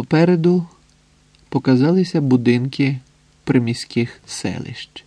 Попереду показалися будинки приміських селищ.